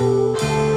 Música